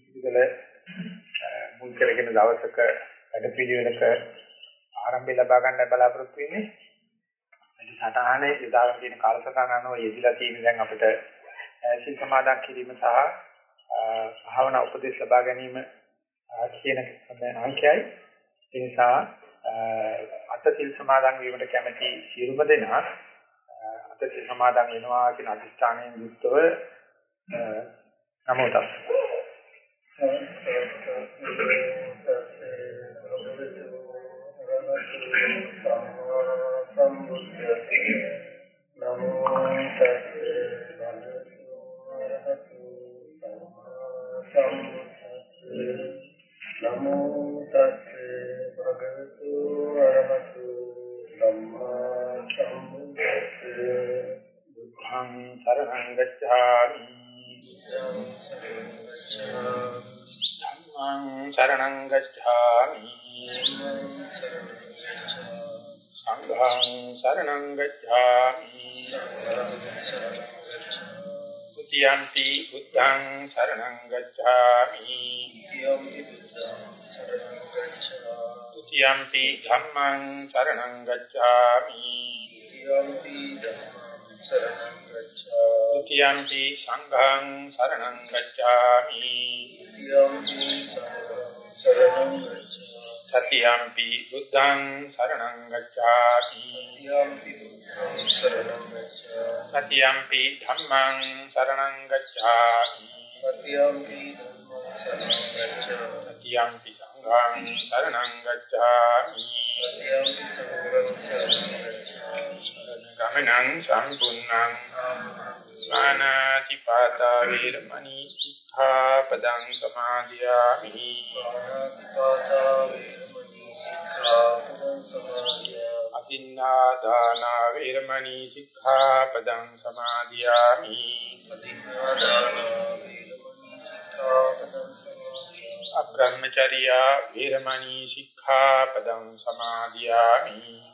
පිළිවෙල මුල් කරගෙන දවසක වැඩ පිළිවෙලක ආරම්භය ලබා ගන්න බලාපොරොත්තු වෙන්නේ. මේ සටහනේ යොදාගෙන තියෙන කාලසටහන අනුව යෙදিলা තියෙන දැන් අපිට සීල් සමාදන් කිරීම සහ භාවනා උපදෙස් ලබා ගැනීම කියන අංකයයි. ඒ නිසා අට සීල් සමාදන් වීමට කැමැති සියලුම දෙනා අට සීල් සමාදන් වෙනවා කියන අදිස්ථානයෙන් යුක්තව නමෝ තස් සරණං ගච්ඡාමි ධම්මං සරණං ගච්ඡාමි සංඝං සරණං ගච්ඡාමි උතියන්ති බුද්ධං සරණං ගච්ඡාමි උතියන්ති ධම්මං සරණං ගච්ඡාමි උතියන්ති සංඝං සරණං ගච්ඡාමි. සතියම්පි බුද්ධං සරණං ගච්ඡාමි. සතියම්පි ධම්මං සරණං ගච්ඡාමි. සතියම්පි සංඝං සරණං ගච්ඡාමි ගමනං සම්පූර්ණං ස්නානාති පාතා වේරමණී සික්ඛාපදං සමාදියාමි. අතින්නා දාන වේරමණී සික්ඛාපදං සමාදියාමි. අබ්‍රහ්මචර්යා වේරමණී සික්ඛාපදං සමාදියාමි.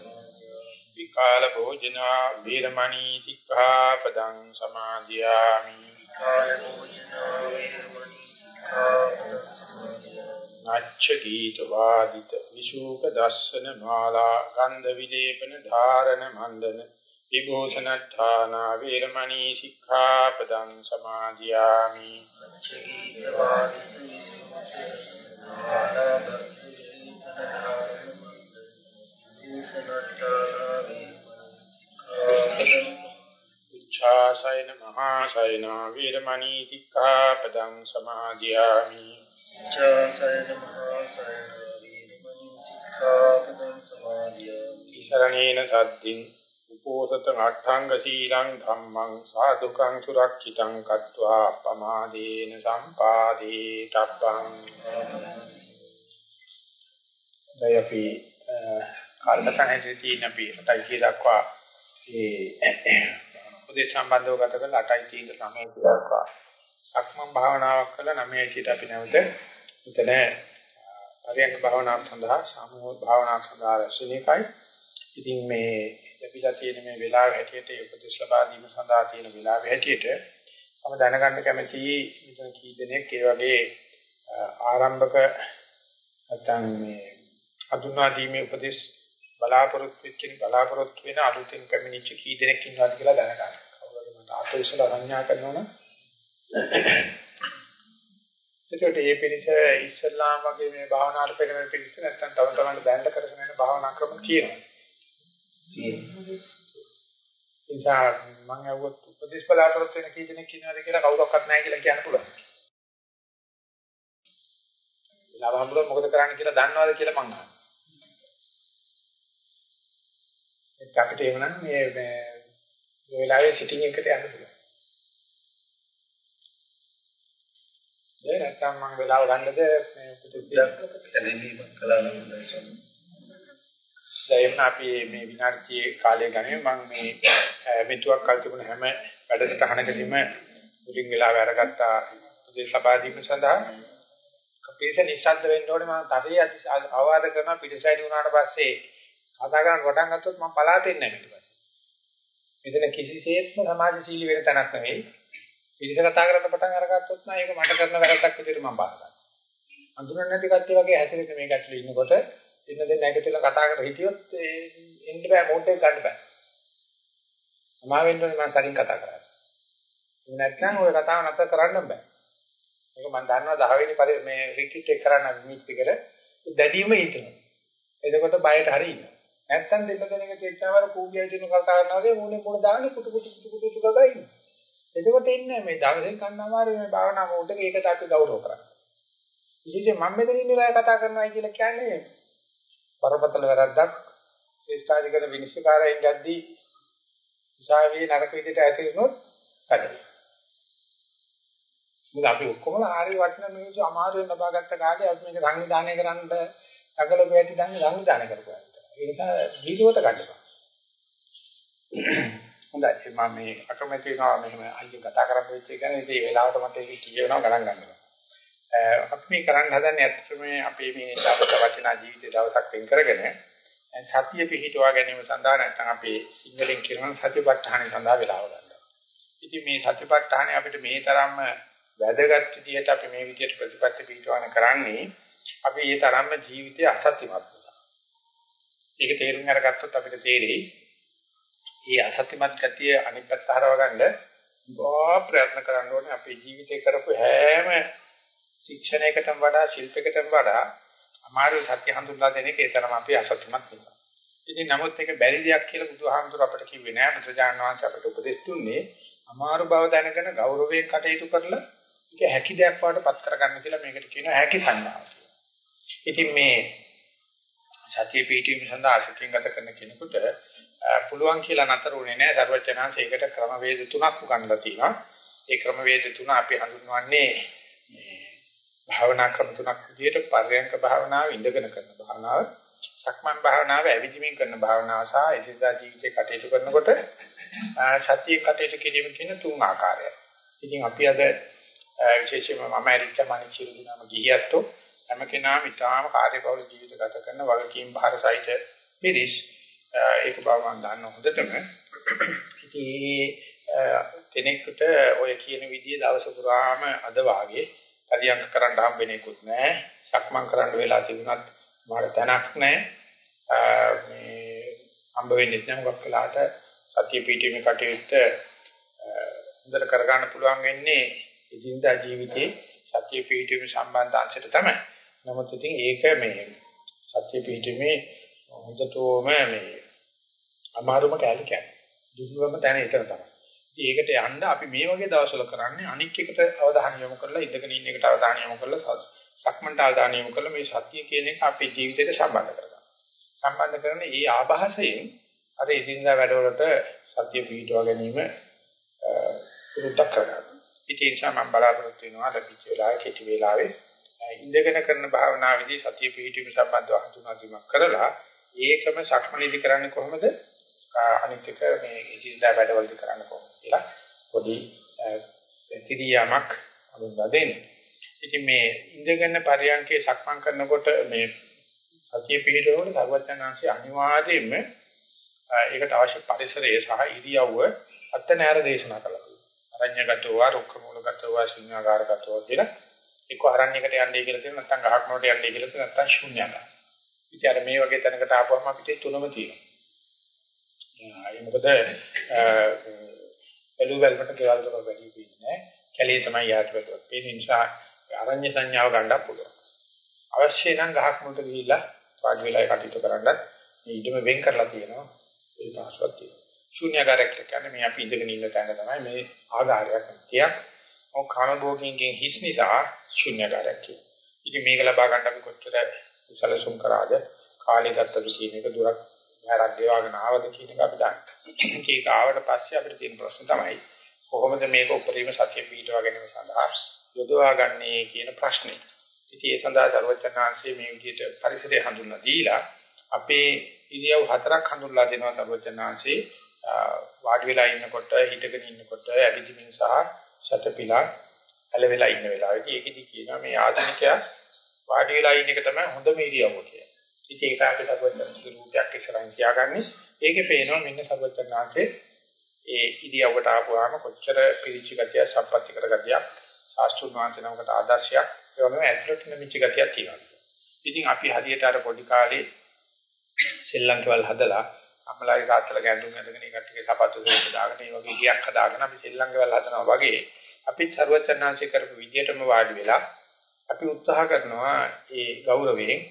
විකාල භෝජනා වේරමණී සික්ඛාපදං සමාදියාමි. නච්ච ගීත වාදිත විසූක දස්සන මාලා ගන්ධ විලේපන ධාරණ මණ්ඩන විභූෂණඨාන වේරමණී සික්ඛාපදං සමාදියාමි උච්ඡාසයන මහාසයන වේරමණී සික්ඛාපදං සමාදියාමි උච්ඡාසයන මහාසයන වේරමණී සික්ඛාපදං සමාදියාමි ඉසරණේන සද්දින් උපෝසතං අට්ඨංග සීලං ධම්මං සාදුකං සුරක්ෂිතං කତ୍වා පමාදේන සම්පාදී තබ්බං දයපි කාලසටහනේ තියෙන අපි අටයි කිය දක්වා ඒ උදේ සම්බන්ධව ගත කරලා අටයි තියෙන සමය දක්වා සක්මන් භාවනාවක් කළා නමයි කියට අපි නැවත මෙතන පරියන්ක භාවනාවක් සඳහා සාමූහික භාවනාවක් සඳහා රැස්වෙන එකයි. ඉතින් මේ ලැබිලා තියෙන මේ වෙලාව හැටියට උපදෙස් ලබා දීම සඳහා තියෙන වෙලාව හැටියට මම දැනගන්න කැමතියි මෙතන කී දෙනෙක් ඒ වගේ ආරම්භක නැත්නම් මේ අඳුනා දීමේ උපදෙස් බලාපොරොත්තු වෙච්ච බලාපොරොත්තු වෙන අලුතෙන් පැමිණිච්ච කී දෙනෙක් ඉන්නවද කියලා දැනගන්න. කවුරුද මට අත ඉස්සලා සංඥා කරනවනම් එතකොට මේ පිළිස ඉස්ලාම් වගේ මේ භාවනාවට පෙරමෙ පිළිස නැත්නම් තම තමන්ට දැනට කරගෙන යන භාවනා ක්‍රම තියෙනවා. තියෙනවා. එනිසා මම අහුවත් උපදේශ බලාපොරොත්තු වෙන කී දෙනෙක් ඉන්නවද කියලා කවුරක්වත් නැහැ කියලා කියන්න පුළුවන්. ලාභ හම්බුනොත් මොකද කරන්න කියලා දන්නවද කියලා මම අහනවා. ඒත් අපිට එවනම් මේ මේ වෙලාවේ සිටින් එකට යන්න පුළුවන්. ඒ නැත්තම් මම වෙලාව ගන්නද? මේ පුදුද්දක් දැනීමක් කළා නම් දැසොන් දැන් අපි මේ විනාඩියේ කාලය ගන්නේ මම මේ මෙතුවක් කල් තිබුණ හැම වැඩසටහනකදීම මුලින් වෙලාව අරගත්තා. ලබා දීම සඳහා කපේස නිස්සද්ද වෙන්න ඕනේ. මම තරේ අවවාද කරන පිටසයිඩ් වුණාට පස්සේ කතා කරන්න පටන් ගත්තොත් මම පලාතෙන්නේ නැහැ ඊට පස්සේ මෙතන කිසිසේත්ම සමාජශීලී වෙන තැනක් නෙවෙයි පිළිස කතා කරන්න පටන් අරගත්තොත් නම් ඒක මට කරන වැරද්දක් විදිහට මම බාර ගන්නවා අඳුරන්නේ නැති කට්ටිය වගේ හැසිරෙන්න මේ කට්ටිය ඉන්නකොට ඉන්න දෙන්න නැගිටලා කතා කර හිටියොත් එන්න බෑ මෝඩ් එක ගන්න බෑ. මම වෙන්නේ මම සරින් කතා කරන්නේ. නැත්නම් ඔය කතාව නැතර කරන්න බෑ. මේක මම දන්නවා 10 වෙනි පරි මේ රිට්‍රීට් එක කරන්න මීට් එකට දැඩිවම හිටිනවා. එතකොට බයට හරි ඉන්නවා. නැත්නම් දෙන්න දෙනක තේච්චාවර කූගියල් දින කතා කරනවා වගේ මොනේ මොන දාන්නේ කුටු කුටු කුටු කුටු ගගා ඉන්නවා. එතකොට ඉන්නේ මේ දවසේ කන්න අමාරු මේ භාවනා මොඩ් එක ඒකට අපි ගෞරව කරනවා. විශේෂයෙන් මම මෙතන ඉන්න වෙලාවේ කතා කරනවා කියලා කියන්නේ බරපතල වැරද්දක් ශ්‍රේෂ්ඨාධිකර විනිශ්චයකාරයන් ගැද්දී උසාවියේ නරක විදිහට ඇතිවෙනොත් හරි. මොකද අපි ඔක්කොම ආරි වටින මිනිස්සු අමාරුවෙන් ලබාගත්ත කාලේ අපි මේක සංවිධානය කරන්න අකල පැටි දන්නේ සංවිධානය කරපුවා. ඒ නිසා දීලුවට ගන්නවා. හොඳයි මම මේ අකමැති වෙනවා මෙහෙම අයිය කතා කරන්න වෙච්ච එක ගැන ඉතින් ඒ වෙලාවට මට ඒක කියවෙනවා ගණන් ගන්නවා. අපි මේ කරන්න හදන්නේ ඇත්තටම අපේ මේ දවස වචනා ජීවිතේ දවසක් වෙන් කරගෙන සතිය පිහිටුවා ගැනීම සඳහා නැත්නම් අපේ සිංහලෙන් කියන සතිපට්ඨාන සඳහා වෙලාව ගන්නවා. ඉතින් මේ සතිපට්ඨානේ අපිට මේ තරම්ම වැදගත් විදිහට අපි මේ විදිහට ප්‍රතිපත්ති පිහිටවන කරන්නේ අපි මේ තරම්ම ජීවිතය අසත්‍යමත් නිසා. ඒක තේරුම් අරගත්තොත් අපිට තේරෙයි මේ අසත්‍යමත් ගතිය අනිත් පැත්ත හරව ගන්න බොහෝ ප්‍රයත්න කරන්න ඕනේ අපේ ජීවිතේ කරපු හැම ශික්ෂණයකටම වඩා ශිල්පයකටම වඩා අමාරු සත්‍ය හඳුන්වා දෙන එක ඒ තරම අපි අසත්‍යමත් වෙනවා. ඉතින් නමුත් ඒක බැරි දෙයක් කියලා බුදුහාමුදුර අපට කිව්වේ නෑ. බුදුජානක වහන්සේ අපට උපදෙස් දුන්නේ අමාරු බව දැනගෙන ගෞරවයෙන් කටයුතු කරලා ඒක හැකි දෙයක් වඩපත් කරගන්න කියලා මේකට කියනවා හැකි සංඥාව. ඉතින් මේ සතිය පිටීම සඳහා අසතියෙන් ගත කරන කෙනෙකුට පුළුවන් කියලා නතර උනේ නෑ. දරුවචනාංශ ඒකට ක්‍රමවේද තුනක් උගන්වලා තියෙනවා. ඒ ක්‍රමවේද තුන අපි හඳුන්වන්නේ භාවනා ක්‍රම තුනක් විදිහට පර්යංක භාවනාව ඉඳගෙන කරන භාවනාව සක්මන් භාවනාව ඇවිදිමින් කරන භාවනාව සහ එදිනදා ජීවිතේ කටයුතු කරනකොට සතිය කටයුතු කිරීම කියන තුන් ආකාරය. ඉතින් අපි අද විශේෂයෙන්ම මම ඇරිච්ච මනිචිරු දිනම ගිහියත්ෝ හැම කෙනාම ඊටාම කාර්යබහුල ජීවිත ගත කරන වගකීම් භාර සහිත පිරිස් ඒක බව මම දන්න හොඳටම. ඉතින් කෙනෙකුට ඔය කියන විදිහේ දවස පුරාම අද වාගේ පරියන්ක කරන්න හම්බෙන්නේකුත් නැහැ. සක්මන් කරන්න වෙලා තිබුණත් මට තැනක් නැහැ. මේ හම්බ වෙන්නේ නැහැ මොකක් කළාට සතිය පිටීමේ කටයුත්ත හොඳට කරගන්න පුළුවන් වෙන්නේ ඉදින්දා ජීවිතේ සතිය පිටීම සම්බන්ධ අංශයට තමයි. නමුත් ඉතින් ඒක මේ සතිය පිටීමේ හොඳටම මේ අමාරුම කැලේ කියන්නේ. දුර්ලභම තැන එතන තමයි. ඒකට යන්න අපි මේ වගේ දවස්වල කරන්නේ අනික් එකට අවධානය යොමු කරලා ඉඳගෙන ඉන්න එකට අවධානය යොමු කරලා සක්මන්ට අවධානය යොමු කරලා මේ සතිය කියන එක අපේ ජීවිතයට සම්බන්ධ කරගන්න. සම්බන්ධ කරන මේ ආభాසයෙන් අර ඉදින්දා වැඩවලට සතිය පිටව ගැනීම පුරුද්දක් කරගන්න. ඉතින් ඒ නිසා මම බලාපොරොත්තු වෙනවා ලැබිච්ච වෙලාවේ කෙටි වෙලාවේ ඉඳගෙන කරන භාවනාවේදී සතිය පිටවීම සම්බන්ධව හඳුනා ගැනීම කරලා ඒකම සක්මනේදී කරන්නේ කොහොමද? අනිත් එක මේ ඉදින්දා වැඩවලදී කරන්න කොහොමද කියලා පොඩි ප්‍රතිරියාවක් අඳුන්වා දෙන්න. ඉතින් මේ ඉඳගෙන පරියන්කේ සක්මන් කරනකොට මේ සතිය පිළිවෙලට සර්වඥාන්සේ අනිවාර්යයෙන්ම ඒකට අවශ්‍ය පරිසරය සහ ඉරියව්ව අත්නෑර දේශනා කළා. අරඤ්‍යගතව, රුක්කමූලගතව, ශුන්‍යාකාරගතව කියලා එක්ක අරණ්‍යයකට යන්නේ කියලා තියෙනවා නැත්නම් ගහක් මොකට යන්නේ කියලා තියෙනවා නැත්නම් ශුන්‍යකාර. ඉතින් අර මේ වගේ තැනකට ආපුවම අපිට තුනම තියෙනවා. ඒ මොකද එළුවල් වලට ගෙවල් වල වැඩි වෙන්නේ කැලේ තමයි යාට වැටුවත්. ඒ නිසා අරඤ්‍ය සංඥාව ගන්නත් පුළුවන්. අවශ්‍ය නම් ගහක් මුලට ගිහිල්ලා වාඩි වෙලා කටයුතු කරන්නත් මේ ඉදම වෙන් කරලා තියෙනවා. ඒ පාස්වත් තියෙනවා. ශූන්‍යකාරයක් කියන්නේ මේ අපි ඉඳගෙන ඉන්න තැන තමයි මේ ආධාරයක් තියක්. ඔය කාම භෝගින්ගෙන් හිස් නිසා ශූන්‍යකාරයක් කියනවා. ඉතින් මේක ලබා ගන්න අපි කොච්චර සැලසුම් කරාද කාලේ ගත්තද කියන එක දුරක් හැරක් දේවාගෙන ආවද කියන එක අපි දන්නවා. ඒක ආවට පස්සේ අපිට තියෙන ප්‍රශ්න තමයි කොහොමද මේක උපරිම සත්‍ය පිටවා ගැනීම සඳහා යොදවා ගන්නේ කියන ප්‍රශ්නේ. ඉතින් ඒ සඳහා සර්වචනාංශයේ මේ විදිහට පරිසරය හඳුන්ලා දීලා අපේ ඉරියව් හතරක් හඳුන්ලා දෙනවා සර්වචනාංශේ වාඩි වෙලා ඉන්නකොට හිටගෙන ඉන්නකොට ඇවිදින්න සහ සතපිලා ඇලවෙලා ඉන්න වෙලාවේදී ඒකෙදි කියනවා මේ ආධුනිකයා වාඩි වෙලා ඉන්න එක තමයි හොඳම ඉරියව්ව කියලා. ඉතින් ඒක අපිට සර්වචනාංශේ රූපයක් ඉස්සරහින් තියාගන්නේ ඒකේ පේනවා මෙන්න සර්වචනාංශේ ඒ ඉරියව්වට ආපුවාම කොච්චර පිළිච්ච ගතිය සම්පත්‍ති කර ගතිය සාස්ත්‍රුන් වහන්සේනමකට ආදර්ශයක් ඒ වගේම ඇතුළට නිමිච්ච ගතියක් තියෙනවා. ඉතින් අපි හදියට අර පොඩි කාලේ සෙල්ලම් කවල් හදලා අම්මලාගේ තාත්තලා ගැඳුම් ඇඳගෙන ඒ කට්ටියගේ සපත්තු දෙක දාගෙන ඒ වගේ ගියක් හදාගෙන අපි ශ්‍රී ලංකාවල් හදනවා වගේ අපි ਸਰවචන්නාංශය කරපු විදියටම වාඩි වෙලා අපි උත්සාහ කරනවා ඒ ගෞරවයෙන්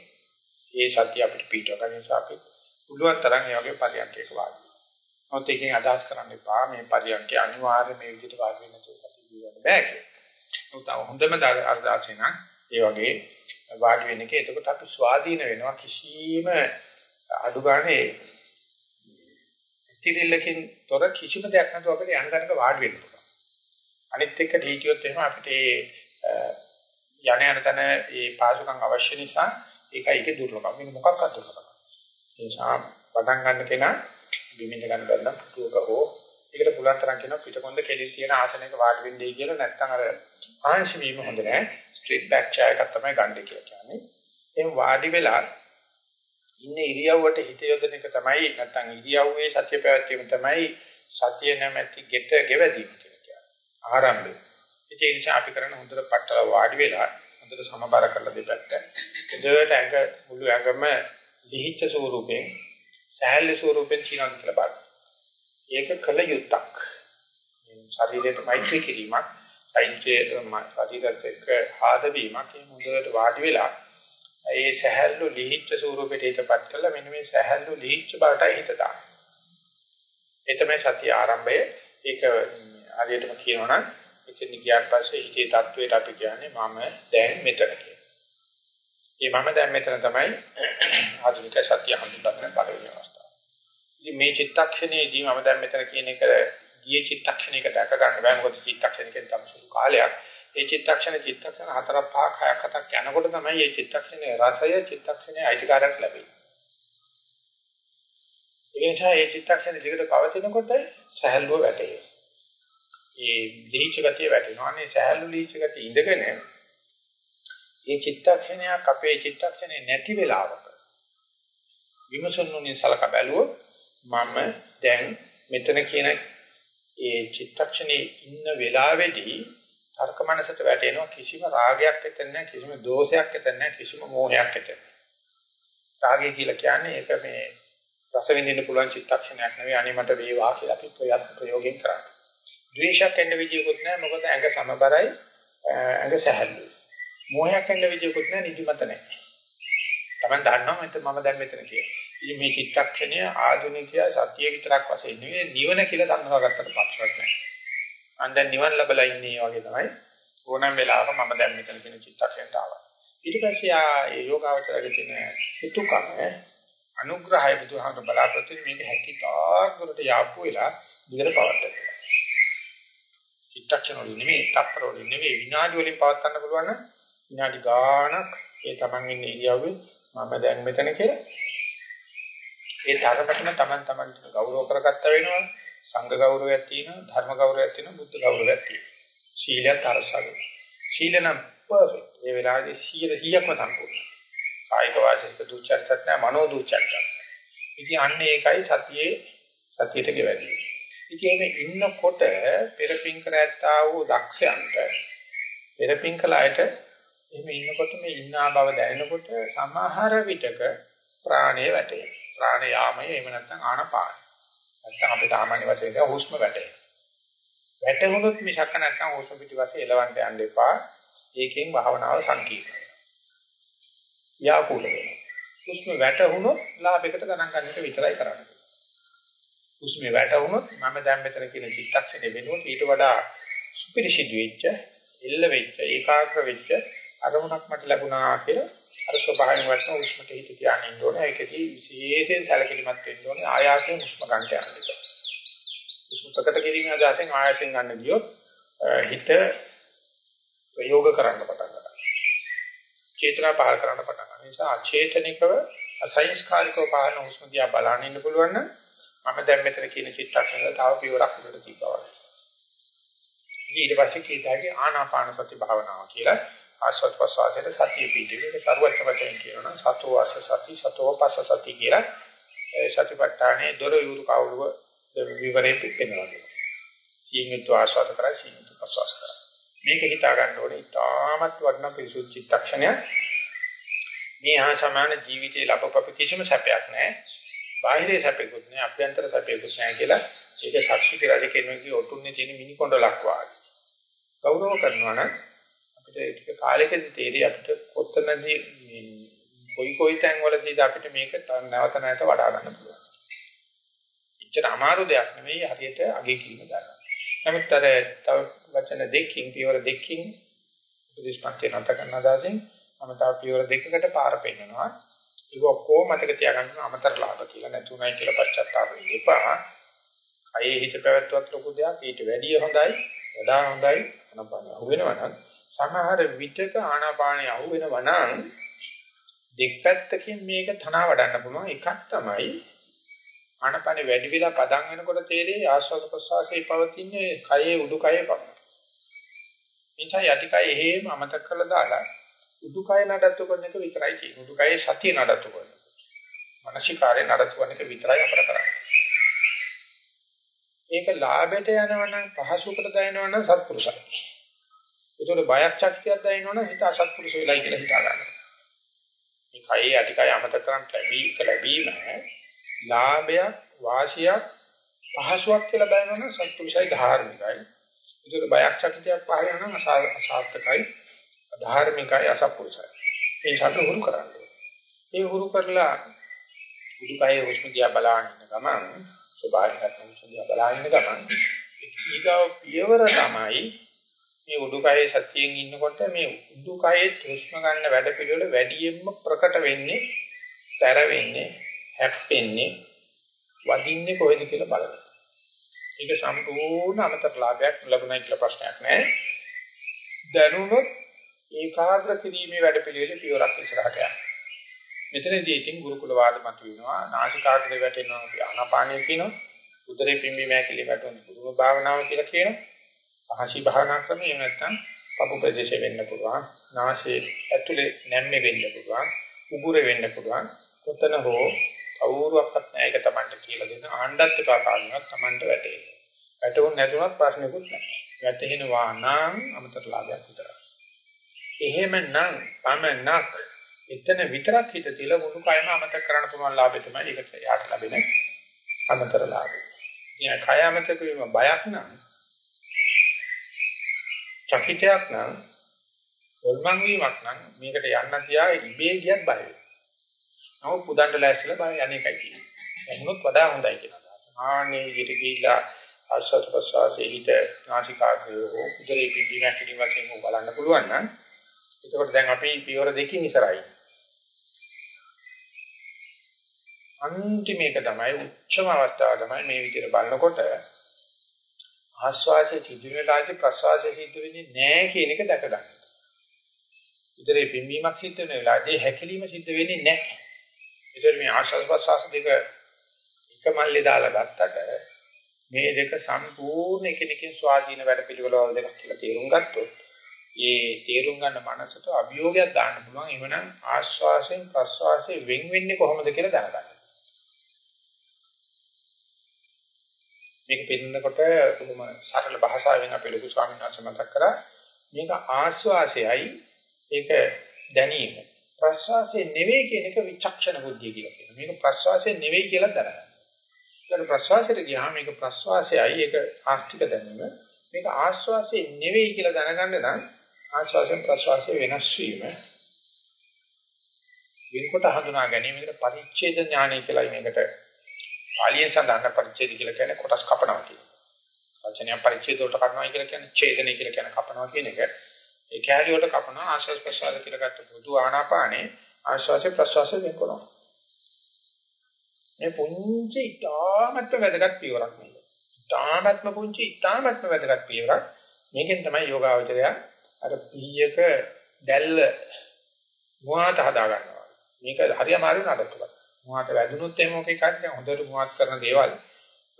ඒ සත්‍ය අපිට පිටව ගන්න නිසා අපි පුළුවන් තරම් ඒ වගේ පරියන්කයක වාඩි වෙනවා. මොකද එකෙන් අදහස් කරන්න එපා මේ පරියන්කේ අනිවාර්ය මේ විදිහට වාඩි වෙන්න තුොත් ජීවත් බෑ කියලා. උතව හොඳම අර්ධාසය නම් ඒ වගේ වාඩි වෙන එක එතකොට අපි ස්වාධීන වෙනවා කිසිම අඩු ගානේ ඉතිරිල්ලකින් තොර කිසිම දෙයක් නැතුව අපිට යන තැනක වාඩි වෙන්න පුළුවන්. අනිත් එක්ක දීකියොත් එහෙම අපිට ඒ යන යන තැන ඒ පාසුකම් අවශ්‍ය නිසා ඒකයි ඒකේ දුර්ලභම. මේක මොකක්වත් දුර්ලභම. ඒ නිසා පටන් ගන්න කෙනා බිමින්ද ගන්න බැලන පුතුක හෝ ඒකට පුළුවන් තරම් කියනවා පිටකොන්ද කෙලින් තියෙන ආසනයක වාඩි වෙන්නයි කියලා නැත්නම් අර ආංශ වීම හොඳ නැහැ. ස්ට්‍රීට් බෑක් චයර් එකක් තමයි ගන්න කියලා කියන්නේ. එහෙනම් වාඩි වෙලා ඉන්නේ ඉරියව්වට හිත යොදන එක තමයි නැත්නම් ඉරියව්වේ සත්‍ය පැවැත්වීම තමයි සතිය නැමැති ගෙට ගෙවැදීම කියලා කියන්නේ. ආරම්භය. ඒ නිසා අපි කරන හොඳට පట్టල වාඩි වෙලා හොඳට සමබර කරලා දෙපැත්ත. එදවට ඇඟ මුළු ඇඟම ලිහිච්ඡ ස්වරූපයෙන් සෑහළු ස්වරූපයෙන් චිනන් කියලා බලන්න. ඒක කල යුත්තක්. ශරීරයට මෛත්‍රී කිරීමක්, ශරීරයට එක්ක ආදවීමක් මේ හොඳට වාඩි වෙලා ඒ සහැල්ලු ලිහිච්ඡ ස්වරූපයට හිතපත් කළා මෙන්න මේ සහැල්ලු ලිහිච්ඡ බවටයි හිත දාන්න. ඒ තමයි සතිය ආරම්භය. ඒක හරියටම කියනවා නම් ඉතින් ගියාට පස්සේ හිතේ தത്വයට අපි කියන්නේ මම දැන් මෙතන කියලා. මේ මම දැන් මෙතන තමයි ආධුනික සත්‍ය හඳුන්වන පළවෙනි අවස්ථාව. ඉතින් මේ චිත්තක්ෂණයේදී මම දැන් මෙතන කියන එක ගිය චිත්තක්ෂණයක දැක ගන්න බෑ මොකද චිත්තක්ෂණිකෙන් තමයි සුළු කාලයක් ඒ චිත්තක්ෂණ චිත්තක්ෂණ හතරක් පහක් හයක් හතක් යනකොට තමයි මේ චිත්තක්ෂණයේ රසය චිත්තක්ෂණයේ අයිතිකාරයක් ලැබෙන්නේ. ඒ නිසා මේ චිත්තක්ෂණ දිගට පවතිනකොට සහැල්ලුව වැටේ. ඒ දීච ගතිය වැටෙනවා. අනේ සහැල්ලු දීච ගතිය ඉඳගෙන මේ චිත්තක්ෂණයක් අපේ චිත්තක්ෂණේ නැති වෙලාවක විමසනුනේ සලක බැලුවොත් මම දැන් මෙතන කියන ඒ චිත්තක්ෂණේ ඉන්න වෙලාවේදී තර්ක මනසට වැටෙනවා කිසිම රාගයක් එතන නැහැ කිසිම දෝෂයක් එතන නැහැ කිසිම මෝහයක් එතන. රාගය කියලා කියන්නේ ඒක මේ රස විඳින්න පුළුවන් චිත්තක්ෂණයක් නෙවෙයි අනේ මට වේවා කියලා අපි ප්‍රයත්න ප්‍රයෝගයෙන් කරන්නේ. ද්වේෂයක් එන්න විදියකුත් නැහැ මොකද ඇඟ සමබරයි ඇඟ සැහැල්ලුයි. මෝහයක් එන්න විදියකුත් නැහැ නිදිමත නැහැ. Taman දන්නවා මෙතන මම දැන් මෙතන කියලා. ඉතින් මේ චිත්තක්ෂණය ආධුනිකයා සතිය විතරක් වශයෙන් නෙවෙයි නිවන කියලා දන්නවා ගත්තට පස්සක් නැහැ. මම දැන් නිවන් ලැබලා ඉන්නේ වගේ තමයි ඕනෑම වෙලාවක මම දැන් මෙතන කියන චිත්තක්ෂණයට ආවා. ඊට පස්සේ ආ ඒ යෝගාවචරයේ තියෙන හිතුකම අනුග්‍රහය බුදුහාමර බලාපොරොත්තු මේක හැකිතාක් දුරට යාපු වෙලා දිගට පවත්වා. චිත්තක්ෂණ වලින් නෙමෙයි, තප්පර වලින් නෙමෙයි විනාඩි වලින් පවත් ගන්න පුළුවන් නම් විනාඩි ගාණක් ඒ තමන් ඉන්නේ ඉරියව්වේ මම දැන් මෙතන කියලා ඒ තරමටම තමන් තමන්ට ගෞරව කරගත්ත වෙනවා සංඝ ගෞරවයක් තියෙනවා ධර්ම ගෞරවයක් තියෙනවා බුද්ධ ගෞරවයක් තියෙනවා. සීලයත් අරසගන. සීල නම් පර්ෆෙක්ට් ඒ වෙලාවේදී 100%ක්ම සම්පූර්ණ. කායික වාචික දුචර්චත් නැහැ මනෝ දුචර්චත් ඉතින් අන්න ඒකයි සතියේ සතියට ගෙවැදී. ඉතින් මේ ඉන්නකොට පෙරපින් කර ඇත්තා වූ දක්ෂයන්ට පෙරපින් කලයට එහෙම ඉන්නකොට මේ ඉන්නා බව දැනෙනකොට සමහර විටක ප්‍රාණය වැටේ. ප්‍රාණ යාමය එහෙම නැත්නම් ආනපාන. නැත්නම් අපි සාමාන්‍ය වශයෙන් කියන හුස්ම වැටේ. වැටුනොත් මිසක් නැත්නම් හුස්ම පිටිපස්සේ එලවන්න යන්න එපා. ඒකෙන් භාවනාව සංකීර්ණයි. යාකුල වෙනවා. හුස්ම වැටුනොත් ලාභයකට ගණන් ගන්න එක විතරයි කරන්නේ. හුස්ම වැටුනොත් මම දැන් මෙතන කියන චිත්තක්ෂණය වෙනුවට ඊට වඩා සුපිරිසිදු වෙච්ච, එල්ල වෙච්ච, ඒකාග්‍ර වෙච්ච අරමුණක් මට ලැබුණා කියලා අර ස්වභාවයෙන් වටන උෂ්මට හිත තියාගෙන ඉන්න ඕනේ. ඒකදී විශේෂයෙන් සැලකිලිමත් වෙන්න ඕනේ. ආයාසයෙන් උෂ්ම ගන්නට යන්න. උෂ්ම ප්‍රකට කිරීමේ අදහසෙන් ආයාසයෙන් ගන්න ගියොත් හිත ප්‍රයෝග කරන්න පටන් ගන්නවා. චේතනා පහල කරන්න පටන් ගන්නවා. නිසා අචේතනිකව අසංස්කාරිකව පාන හුස්ම දිහා බලන්න ඉන්න පුළුවන් නම් මම දැන් මෙතන කියන චිත්තක්ෂණය තව පියවරක් උඩට තිබ්බා වගේ. ඊට පස්සේ කීයටගේ ආනාපාන සති භාවනාව කියලා ආස්වාද ප්‍රසආසයට සතිය පිටිවිද සරුවත් වශයෙන් කියනවා සතෝ අස්ස සති සතෝ පස්ස සති කියලා සතිපට්ඨානේ දොර යුරු කවුරුව විවරේ පිටෙනවා. සීමිත ආස්වාද කරා සීමිත ප්‍රසආස කරා. මේක හිතා ගන්න ඕනේ ඉතාමත් වටිනා පිරිසුදු චිත්තක්ෂණයක්. මේ හා සමාන ජීවිතේ ලබපප කිසිම සැපයක් නැහැ. බාහිර සැපෙකුත් නැහැ, අභ්‍යන්තර සැපෙකුත් නැහැ කියලා ඒක ශක්තිති රජ කෙනෙකුගේ ඔටුන්නේ තියෙන මිනි කොණ්ඩලක් වාගේ. ගෞරව කරනවා නම් අපිට ඒක කාලෙකදී තේරෙයි අපිට කොතනදී කොයි කොයි තැන්වලදීද අපිට මේක නැවත නැවත වඩා ගන්න පුළුවන්. එච්චර අමාරු දෙයක් නෙවෙයි හරියට අගේ කිරීම ගන්න. නමුත් අර තව වචන දෙකකින් පියවර දෙකකින් උපදේශපන්ති නැත කරන දාසෙන් මම තව පියවර දෙකකට පාර පෙන්නනවා. ඒක ඔක්කොම මතක තියාගන්න අමතර ලාභ කියලා නැතුණයි කියලා පච්චත්තාප වෙන්න එපා. කයේ හිත පැවැත්වුවත් ලොකු දෙයක් ඊට වැඩිය හොඳයි, වඩා හොඳයි ආනාපාන අහු වෙනවා නම් සමහර විටක ආනාපානය අහු වෙනවා නම් දෙපැත්තකින් මේක තනවා වඩන්න පුළුවන්. එකක් තමයි ආනපනේ වැඩි වෙලා පදන් වෙනකොට තේරෙයි ආශ්වාස ප්‍රශ්වාසයේ පවතින කයේ උඩුකයේ පමණ. එනිසා යටිකය එහෙම අමතක කරලා දාලා උඩුකය නඩත්තු කරන එක විතරයි තියෙන්නේ. උඩුකයේ සතිය නඩත්තු කරන. මානසිකාරය නඩත්තු කරන එක විතරයි අපර කරන්නේ. ඒක ලාභයට යනවනම් පහසුකට දැනෙනවනම් සත්පුරුෂයි. ඒතකොට බයක් ශක්තියක් දැනෙනවනම් හිත අසත්පුරුෂ වෙලයි කියලා හිතා ගන්නවා. මේ කයේ අධිකය අමතක කරන් ලැබී ලැබීම ලාභයක් වාසියක් පහසුවක් කියලා බලනවනම් සත්පුරුෂයි ධාර්මිකයි. ඒකට බයක් ශක්තියක් පහල යනවා අසාර්ථකයි ධාර්මිකයි අසත්පුරුෂයි. ඒ ශබ්ද හුරු කරන්නේ. ඒ හුරු කරලා උඩුකයේ හුස්ම දිහා බලන ගමන් ස්වභාවික හුස්ම දිහා බලන ගමන් ඊගාව පියවර තමයි මේ උඩුකයේ සතියෙන් ඉන්නකොට මේ උඩුකයේ හුස්ම ගන්න වැඩ පිළිවෙල වැඩියෙන්ම ප්‍රකට වෙන්නේ, තර වෙන්නේ, හැප්පෙන්නේ, වදින්නේ කොහෙද කියලා බලන්න. ඒක සම්පූර්ණ අමතර ලාභයක් ලැබුණයි කියලා ප්‍රශ්නයක් නැහැ. දැනුනොත් ඒකාග්‍ර කිරීමේ වැඩ පිළිවෙල පියවරක් ඉස්සරහට යනවා. මෙතනදී ඉතින් ගුරුකුල වාද මත වෙනවා නාසිකාග්‍රේ වැටෙනවා ආනාපානිය කියනවා උදරේ පිම්බීම ඇකිලි වැටෙන පුරුම භාවනාව කියලා කියනවා පහසි භාවනා ක්‍රමය එහෙම නැත්නම් පපු ප්‍රදේශෙ වෙන්න පුළුවන්. නාසයේ ඇතුලේ නැම්මේ වෙන්න පුළුවන්. උගුරේ වෙන්න පුළුවන්. කොතන හෝ කවුරුවක්වත් නැහැ ඒක Tamanට කියලා දෙන ආණ්ඩත් එපා කාලෙවත් Tamanට වැටේ. වැටුනේ නැතුණත් ප්‍රශ්නකුත් නැහැ. වැටෙනවා නම් අමතර ලාභයක් විතරයි. එහෙමනම් පමනක් එතන විතරක් හිත තියලා මුළු කයම අමතක කරන්න පුළුවන් ලාභය තමයි ඒකට යාට ලැබෙන අමතර ලාභය. ඉතින් කය අමතක වීම බයක් නම් චකිතයක් නම් හොල්මන් වීමක් නම් මේකට යන්න තියා ඉබේ ගියත් බය වෙනවා. නමුත් පුදන්න ලෑස්තිලා බය අනේකයි කියන්නේ. එමුණොත් වඩා හොඳයි කියලා. ආනේ විදිහට ගිහිලා ආශ්වාස ප්‍රශ්වාසයේ හිත නාසිකාග්‍රය හෝ උදරේ පිටිම ඇකිලි වශයෙන් බලන්න පුළුවන් නම් එතකොට දැන් අපි පියවර දෙකකින් ඉස්සරයි. අන්තිම එක තමයි උච්චම අවස්ථාව තමයි මේ විදිහට බලනකොට ආස්වාසයේ සිද්ධ වෙන වෙලාවේ ප්‍රස්වාසයේ සිද්ධ වෙන්නේ නැහැ කියන එක දැක ගන්න. උදරේ පිම්බීමක් සිද්ධ වෙන වෙලාවේ හැකිලිම සිද්ධ වෙන්නේ නැහැ. ඒතර මේ ආස්වාස් ප්‍රස්වාස දෙක එක මල්ලේ දාලා ගත්තට මේ දෙක සම්පූර්ණ එකිනෙකින් ස්වාධීන වැඩ පිළිවෙලවල දෙකක් කියලා තේරුම් ගත්තොත් ඒ තේරුම් ගන්න මනසට අභියෝගයක් දාන්න පුළුවන්. එවනම් ආස්වාසයෙන් ප්‍රස්වාසයෙන් වෙන් වෙන්නේ කොහොමද කියලා දැනගන්න. මේක පෙන්නකොට කොහොම සරල භාෂාවෙන් අපේ ලොකු ස්වාමීන් වහන්සේ මතක් කරා. මේක ආස්වාසයයි ඒක දැනීම. ප්‍රස්වාසයේ නෙවෙයි කියන එක විචක්ෂණ බුද්ධිය කියලා කියනවා. මේක ප්‍රස්වාසයේ නෙවෙයි කියලා දැනගන්න. ඊට ප්‍රස්වාසයට ගියාම මේක ප්‍රස්වාසයයි ඒක ආස්තික දැනීම. මේක ආස්වාසයේ නෙවෙයි කියලා දැනගන්න නම් ආස්වාසයෙන් ප්‍රස්වාසයේ වෙනස් වීම. වෙනකොට හඳුනා ගැනීමකට පරිච්ඡේද ඥානය කියලා මේකට පාලියෙන් සඳහන් පරිච්ඡේද කියලා කියන්නේ කොටස් කපනවා කියන. වචනය පරිච්ඡේද වලට කපනවා කියලා කියන්නේ ඡේදනය කියලා කියන කපනවා කියන එක. ඒ කැලිය වලට කපනවා ආශ්වාස ප්‍රශ්වාස කියලා ගත්ත පොදු ආනාපානේ ආශ්වාස ප්‍රශ්වාස වෙනකොට. මේ පුංචි ඉතාමත්ම වැදගත් පියවරක් මේක. ඉතාමත්ම පුංචි ඉතාමත්ම වැදගත් පියවරක්. මේකෙන් තමයි යෝගාවචරය අර පීයක දැල්ල මුවාට හදා ගන්නවා. මේක හරි අමාරු නඩත්තු කරන්න. මුවාට වැදුනොත් එහෙම මොකේ කාටද හොඳට මුවාත් කරන දේවල්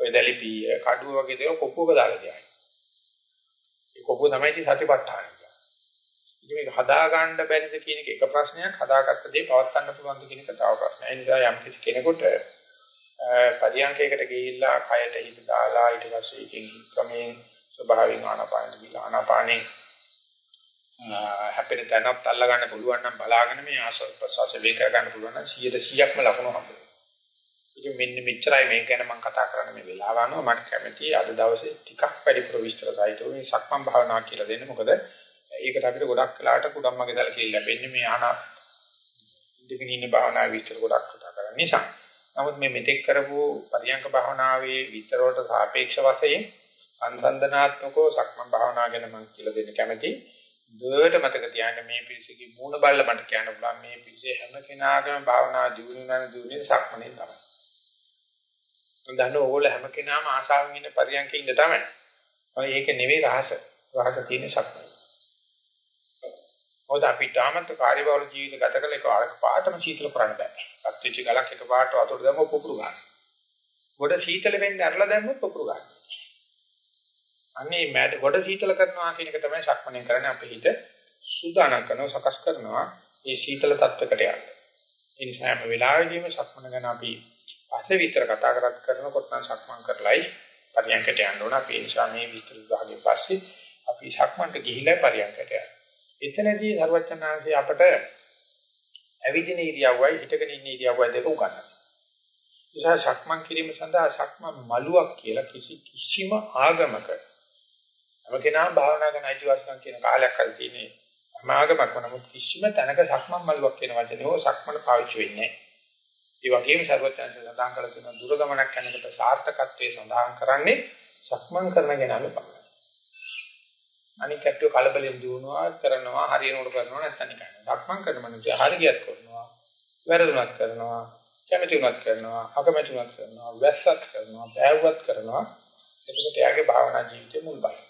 ඔය දැලිපිය කඩුව වගේ දේවල් කොපුවක දාලා දියයි. ඒ කොපුව තමයි ඉතින් සතිපට්ඨාන කියන්නේ. ඉතින් මේක හදා ගන්න බැරිද කියන එක එක ප්‍රශ්නයක් හදාගත්ත දේ පවත් ගන්න පුළුවන්ද කියන එක තව ප්‍රශ්නයක්. ඒ නිසා යම් කිසි කෙනෙකුට පරියන්කයකට ගිහිල්ලා කයට හිත දාලා ඊට පස්සේ ඒකෙන් ක්‍රමයෙන් ස්වභාවයෙන් ආනාපානෙ ගිහිල්ලා ආනාපානෙ හැපෙන තැනත් අල්ල ගන්න පුළුවන් නම් බලාගෙන මේ ආශ්වාස ප්‍රශ්වාස වෙන් කර ගන්න පුළුවන් නම් 100%ක්ම ලකුණු හම්බෙනවා. ඉතින් මෙන්න මෙච්චරයි මේක ගැන මම කතා කරන්න මේ වෙලාව ගන්නවා මට කැමතියි අද දවසේ ටිකක් වැඩිපුර විස්තර සහිතව මේ සක්මන් භාවනාව කියලා දෙන්න. මොකද ඒකට අපිට ගොඩක් වෙලාවට කුඩම්මගේ දාලා කියලා ලැබෙන්නේ මේ ආනා ඉඳගෙන ඉන්න භාවනාව විස්තර ගොඩක් කතා කරන්න නිසා. නමුත් මේ මෙතෙක් කරපු පරියංක භාවනාවේ විතර වලට සාපේක්ෂ වශයෙන් අන්සන්දනාත්මකව සක්මන් භාවනාව ගැන මම කියලා දෙන්න කැමතියි. දුවට මතක තියාගන්න මේ පිළිසකේ මූණ බල්ල මට කියන්න පුළුවන් මේ පිළිසේ හැම කෙනාගේම භාවනා දියුණු වෙන දියුණුවේ සක්මනේ තමයි. මම දන්නවා ඕගොල්ලෝ හැම කෙනාම ආසාවෙන් ඉන්න පරියන්කේ ඉන්න තමයි. ඔය ඒක නෙවෙයි රහස. රහස තියෙන සක්මනේ. මොකද අපි තාමත් කාර්යබහුල ජීවිත ගත කළ එක පාටම සීතල කරන්න බෑ. පත්‍විච්ච ගලක් එක පාට වතුර දැම්ම පුපුරු ගන්න. ගොඩ සීතල වෙන්න ඇරලා දැම්මොත් පුපුරු ගන්න. අන්නේ මැද ගොඩ සීතල කරනවා කියන එක තමයි සක්මණෙන් කරන්නේ අපේ හිත සූදානම් කරනවා සකස් කරනවා මේ සීතල තත්වයකට යන්න. ඒ නිසා හැම වෙලාවෙදීම සක්මණ ගැන අපි පස්සේ විතර කතා කරත් කරනකොට නම් සක්මන් කරලයි පරියන්කට යන්න ඕන. අපි ඒ නිසා මේ විස්තර විභාගයෙන් පස්සේ අපි සක්මන්ට ගිහිලා පරියන්කට යනවා. එතනදී සර්වචනාංශي අපට ඇවිදින ඉරියව්වයි හිටගෙන ඉන්න ඉරියව්වයි දෙක උගන්වනවා. නිසා සක්මන් කිරීම සඳහා සක්මන් මලුවක් කියලා කිසි කිසිම ආගමක හැම කෙනාම භාවනා කරන අයිතිවාසිකම් කියන කාලයක් හරි තියෙන්නේ අමාගමක් නමුත් කිසිම තැනක සක්මන් මලුවක් කියන වචනේ හෝ සක්මන පාවිච්චි වෙන්නේ නැහැ. ඒ වගේම සර්වඥයන් සඳහන් කරලා තියෙන දුර ගමනක් යනකොට සාර්ථකත්වයේ සඳහන් කරන්නේ සක්මන් කරන කෙනාම පමණයි. අනික කට්ටිය කලබලෙන් දුවනවා කරනවා හරියනකොට කරනවා නැත්නම් නිකන්. සක්මන් කරන මනුස්සය හරියට කරනවා. වැරදුනක් කරනවා. කැමැතිුණක් කරනවා. අකමැතිුණක් කරනවා. වැස්සක් කරනවා. බෑවුවත් කරනවා. එතකොට එයාගේ භාවනා ජීවිතේ මුල් බයි.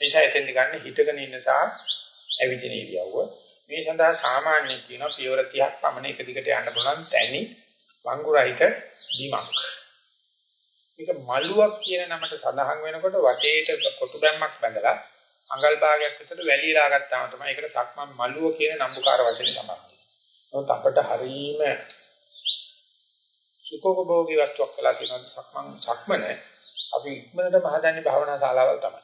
නිසා එතෙන්දි ගන්න හිතගෙන ඉන්න සහ ඇවිදින ඉරියව්ව. මේ සඳහා සාමාන්‍යයෙන් කියනවා පියවර 30ක් පමණ එක දිගට යන්න පුළුවන් තැනි වංගුරහිත බිමක්. මේක මලුවක් කියන නමට සඳහන් වෙනකොට වටේට කොටු බැම්මක් බැඳලා අඟල් භාගයක් විතර වැලිලා ගත්තාම තමයි ඒකට සක්මන් මලුව කියන නම්බුකාර වචනේ තමයි. නමුත් අපිට හරීම සුඛෝපභෝගී වස්තුවක් කියලා කියන සක්මන් සක්මන අපි ඉක්මනටම හදන්නේ භාවනා ශාලාවල් තමයි.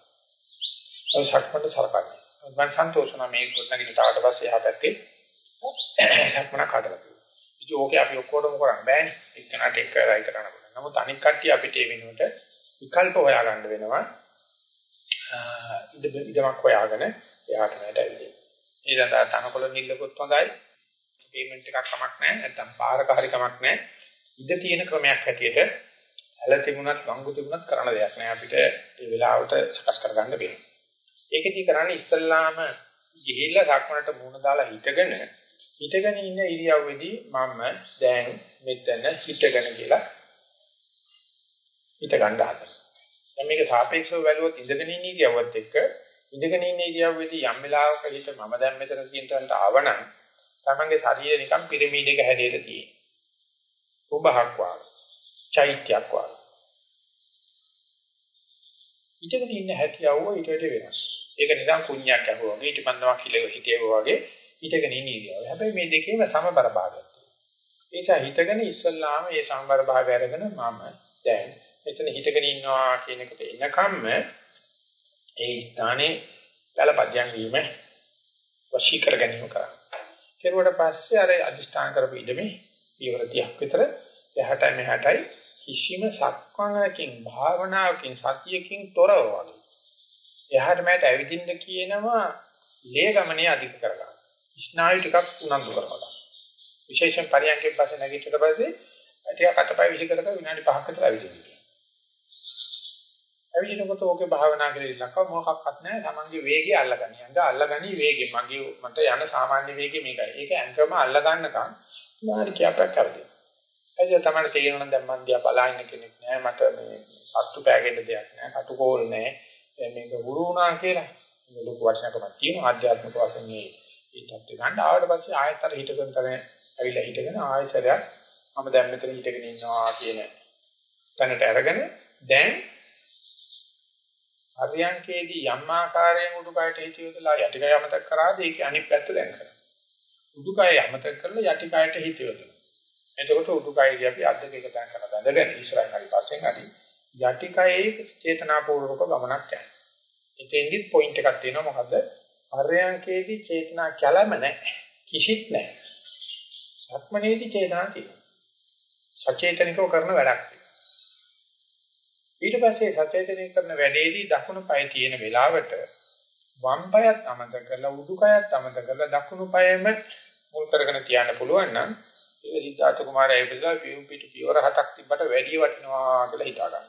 ඒ සක්මන්ට සලකන්නේ. මම සන්තෝෂනා මේ ගොඩනගින්න තාවට පස්සේ එහා පැත්තේ සක්මන කාටද. ඉතින් ඕකේ අපි ඔක්කොටම කරන්න බෑනේ. එක්කනට එක කරයි කරන්න බෑ. නමුත් අනික් කට්ටිය අපිට ඒ වෙනුවට විකල්ප හොයාගන්න වෙනවා. ඉදමක් හොයාගෙන එහාට මෙහාට ඇවිදින්න. ඊළඟට තනකොළ නිල්ලකොත් හොඳයි. පේමන්ට් එකක් කමක් නැහැ. නැත්තම් පාරක හරි කමක් නැහැ. ඉඳ තියෙන ක්‍රමයක් හැටියට ඇල තිබුණත් වංගු තිබුණත් කරන්න දෙයක් නැහැ අපිට ඒ වෙලාවට සකස් කරගන්න වෙනවා. ඒකදී කරන්නේ ඉස්සල්ලාම ගිහිල්ලා සක්මනට මූණ දාලා හිටගෙන හිටගෙන ඉන්න ඉරියව්වේදී මම දැන් මෙතන හිටගෙන කියලා හිට ගන්න හදනවා. දැන් මේක සාපේක්ෂව බැලුවොත් ඉඳගෙන ඉන්න ඉරියව්වත් එක්ක ඉඳගෙන ඉන්න ඉරියව්වේදී යම් වෙලාවක හිට මම දැන් මෙතන කියන තැනට ආවනම් තමන්ගේ ශරීරය නිකන් පිරමීඩයක හැදෙලා තියෙනවා. උභහක් වාගේ. චෛත්‍යයක් වාගේ. ඉඳගෙන ඉන්න හැකියාව ඊට වඩා වෙනස්. ඒක නිකන් කුණ්‍යක් අහුවා වගේ ඊටපන්දමක් හිලෙව හිතේව වගේ හිටගෙන ඉන්න ඉරියව්ව. හැබැයි මේ දෙකේම සමබර භාගයක් තියෙනවා. ඒ නිසා හිටගෙන ඉස්සල්ලාම මේ සමබර භාගය අරගෙන මම දැන් මෙතන හිටගෙන ඉන්නවා කියන එකට එනකම්ම ඒ ස්ථානේ පළපදියම් වීම වශී කර ගැනීම කරා. කෙරුවට පස්සේ අර අදිෂ්ඨාන කරපු ඉඩමේ පියවර 30ක් විතර එහාටයි මෙහාටයි කිසිම සක්මනකින් භාවනාවකින් සතියකින් තොරව වගේ. එහාට මෙහාට ඇවිදින්න කියනවා ලේ ගමනේ අධික කරගන්න. ස්නායු ටිකක් උනන්දු කරගන්න. විශේෂයෙන් පරියන්කෙන් පස්සේ නැගිටිට පස්සේ ටිකක් අතපය විසි කරක විනාඩි 5ක් විතර ඇවිදින්න. ඇවිදිනකොට ඕකේ භාවනා කරලා ඉන්නකව මොකක්වත් නැහැ. තමන්ගේ වේගය අල්ලගන්න. යංග අල්ලගනි වේගෙ. මගේ මට යන සාමාන්‍ය වේගෙ මේකයි. ඒක ඇංගම අල්ලගන්නකම් විනාඩි කිහිපයක් කරදී. එතකොට තමයි තේරෙනවා දැන් මන් දිහා බලහින්න කෙනෙක් නෑ මට මේ සත්තු පෑගෙන්න දෙයක් නෑ කටුකෝල් නෑ. මේක වුරු වුණා කියලා. මේ ලොකු වචනකමක් තියෙනවා. ආධ්‍යාත්මික වශයෙන් මේ ඒ තත්ත්ව ගන්න. ආවට පස්සේ ආයතර හිතගෙන තමයි ඇවිල්ලා හිටගෙන ආයෙසරයක් මම දැන් මෙතන හිටගෙන ඉන්නවා කියන තැනට අරගෙන දැන් අරියංකේදී යම් ආකාරයෙන් උඩුකයට හිතියොදලා යටිකය අමතක කරාද? ඒක අනිත් පැත්ත දැන් කරනවා. උඩුකය අමතක කරලා යටිකයට හිතියොදලා. එතකොට උඩුකයදී අපි අද්දක එක තැන කරලා බඳගෙන ඉස්සරහින් හරි පස්සෙන් හරි යටිකයේ චේතනාපූර්වක ගමනක් යනවා. එතෙන්දිත් පොයින්ට් එකක් තියෙනවා මොකද? අරියංකේදී චේතනා කැළම නැහැ. කිසිත් නැහැ. සක්මනේදී චේතනා තියෙනවා. සචේතනිකව කරන වැඩක්. ඊට පස්සේ සචේතනික කරන වැඩේදී දකුණු පාය තියෙන වෙලාවට වම් පායත් අමතක කරලා උඩු පායත් අමතක කරලා දකුණු පායෙම මුල් කරගෙන තියන්න පුළුවන් නම් ඒ සිද්ධාර්ථ කුමාරයා ඉපදලා පියුම් පිට පියවර හතක් තිබ්බට වැඩි වටිනවා කියලා හිතා ගන්නවා.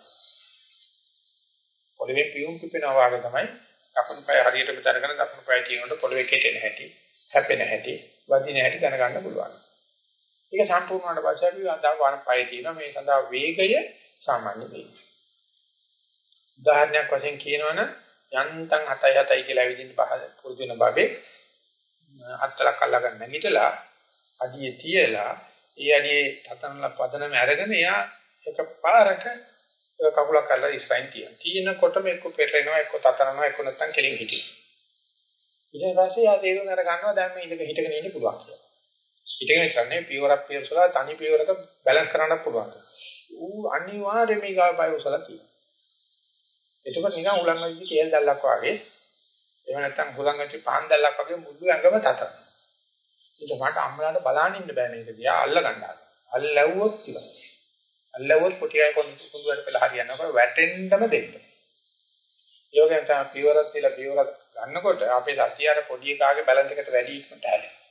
පොළවේ පියුම් පිපෙනවා වගේ තමයි දකුණු පාය හරියටම දැනගෙන දකුණු පාය කියනකොට පොළවේ කෙටෙන හැටි, හැපෙන හැටි, වදින හැටි දැනගන්න පුළුවන්. ඒක සම්පූර්ණ වුණාට පස්සේ අපි අදා වම් පාය තියෙනවා මේ සඳහා වේගය සාමාන්‍ය වේගය. උදාහරණයක් වශයෙන් කියනවනම් යන්තම් 7යි 7යි කියලා ඇවිදින්න පහල පුරුදු වෙන බබේ අත්තලක් අල්ලගන්න නැගිටලා අඩිය තියලා ඒ අඩියේ තතනල පදනම අරගෙන එයා එකපාරට කකුලක් අල්ලලා ඉස්සයින් තියන. තියෙනකොටම එක්ක පෙරෙනවා එක්ක තතනවා එක්ක නැත්තම් කෙලින් හිටිනවා. ඊට පස්සේ යා තේරුම් අර ගන්නවා දැන් මේ ඉඳක හිටගෙන ඉන්න පුළුවන් කියලා. හිටගෙන ඉන්නේ පියවරක් පියවරසලා තනි පියවරක බැලන්ස් කරන්න පුළුවන්. ඌ අනිවාර්යයෙන් මේ ගාව බය උසලා තියෙනවා. එතකොට නිකන් උලන් වෙච්ච කේල් දැල්ලක් වගේ එහෙම නැත්නම් හුලන් වෙච්ච පහන් දැල්ලක් වගේ මුළු ඇඟම තතන. ඒක මට අම්මලාට බලන්න ඉන්න බෑ මේක දිහා අල්ල ගන්නවා. අල්ලවුවොත් ඉවරයි. අල්ලවුවොත් පොටියයි කොඳු කුඳුවට පෙළ හරියනකොට වැටෙන්නම දෙන්න. යෝගයෙන් තමයි පියවරක් තියලා පියවරක් ගන්නකොට අපේ සතිය අර පොඩි එකාගේ බැලන්ස් එකට වැඩි ඉක්මනට හැදෙනවා.